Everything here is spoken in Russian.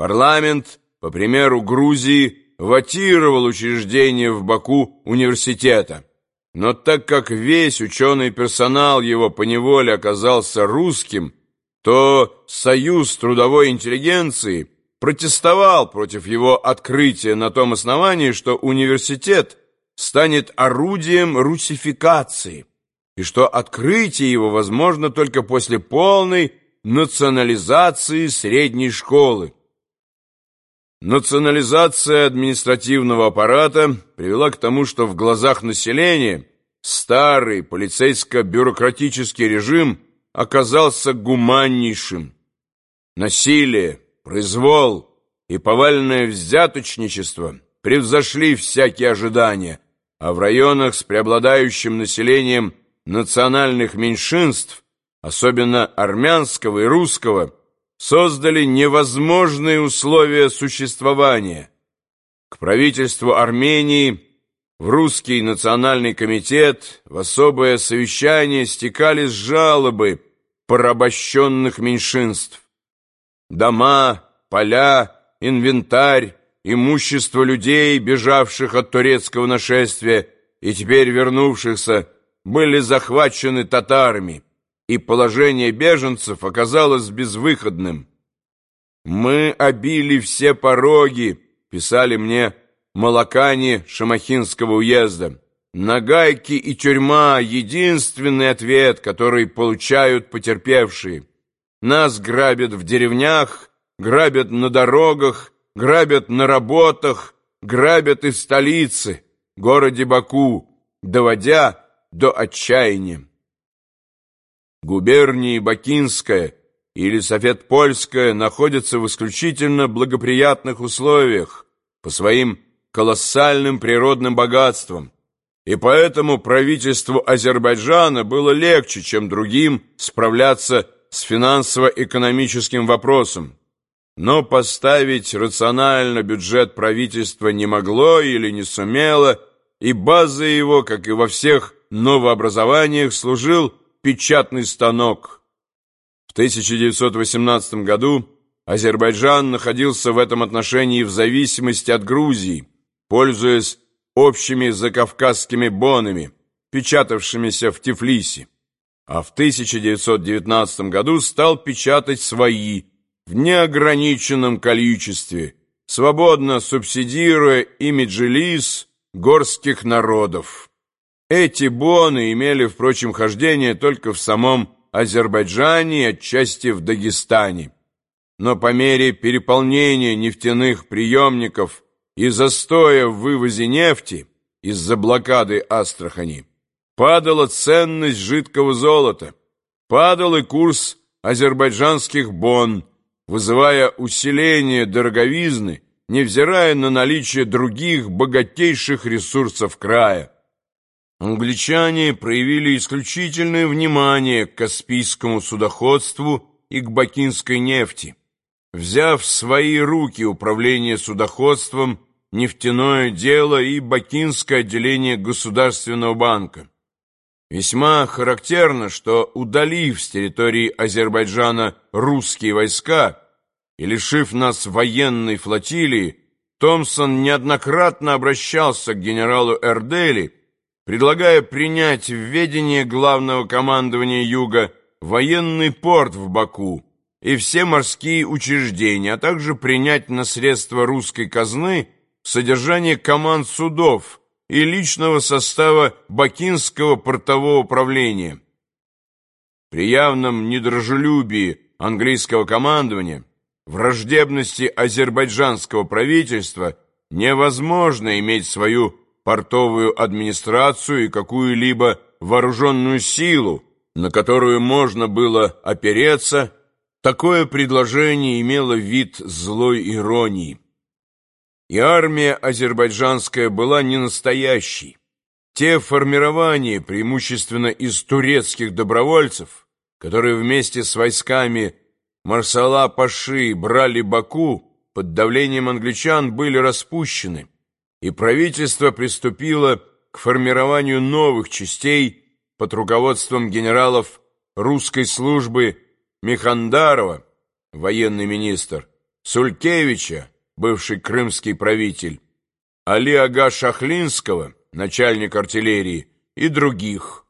Парламент, по примеру Грузии, ватировал учреждение в Баку университета. Но так как весь ученый персонал его поневоле оказался русским, то Союз трудовой интеллигенции протестовал против его открытия на том основании, что университет станет орудием русификации, и что открытие его возможно только после полной национализации средней школы. Национализация административного аппарата привела к тому, что в глазах населения старый полицейско-бюрократический режим оказался гуманнейшим. Насилие, произвол и повальное взяточничество превзошли всякие ожидания, а в районах с преобладающим населением национальных меньшинств, особенно армянского и русского, создали невозможные условия существования. К правительству Армении, в Русский национальный комитет, в особое совещание стекались жалобы порабощенных меньшинств. Дома, поля, инвентарь, имущество людей, бежавших от турецкого нашествия и теперь вернувшихся, были захвачены татарами и положение беженцев оказалось безвыходным. «Мы обили все пороги», — писали мне молокане Шамахинского уезда. «Нагайки и тюрьма — единственный ответ, который получают потерпевшие. Нас грабят в деревнях, грабят на дорогах, грабят на работах, грабят и в столице, городе Баку, доводя до отчаяния губернии Бакинская или Совет Польская находятся в исключительно благоприятных условиях по своим колоссальным природным богатствам, и поэтому правительству Азербайджана было легче, чем другим, справляться с финансово-экономическим вопросом. Но поставить рационально бюджет правительства не могло или не сумело, и базой его, как и во всех новообразованиях, служил печатный станок. В 1918 году Азербайджан находился в этом отношении в зависимости от Грузии, пользуясь общими закавказскими бонами, печатавшимися в Тифлисе, а в 1919 году стал печатать свои в неограниченном количестве, свободно субсидируя имиджилис горских народов. Эти боны имели, впрочем, хождение только в самом Азербайджане и отчасти в Дагестане. Но по мере переполнения нефтяных приемников и застоя в вывозе нефти из-за блокады Астрахани падала ценность жидкого золота, падал и курс азербайджанских бон, вызывая усиление дороговизны, невзирая на наличие других богатейших ресурсов края. Англичане проявили исключительное внимание к Каспийскому судоходству и к бакинской нефти, взяв в свои руки управление судоходством, нефтяное дело и бакинское отделение Государственного банка. Весьма характерно, что, удалив с территории Азербайджана русские войска и лишив нас военной флотилии, Томпсон неоднократно обращался к генералу Эрдели, предлагая принять в ведение главного командования Юга военный порт в Баку и все морские учреждения, а также принять на средства русской казны содержание команд судов и личного состава Бакинского портового управления. При явном недружелюбии английского командования, враждебности азербайджанского правительства невозможно иметь свою портовую администрацию и какую-либо вооруженную силу, на которую можно было опереться, такое предложение имело вид злой иронии. И армия азербайджанская была не настоящей. Те формирования, преимущественно из турецких добровольцев, которые вместе с войсками марсала Паши брали Баку, под давлением англичан были распущены и правительство приступило к формированию новых частей под руководством генералов русской службы Михандарова, военный министр, Сулькевича, бывший крымский правитель, Али Ага Шахлинского, начальник артиллерии, и других.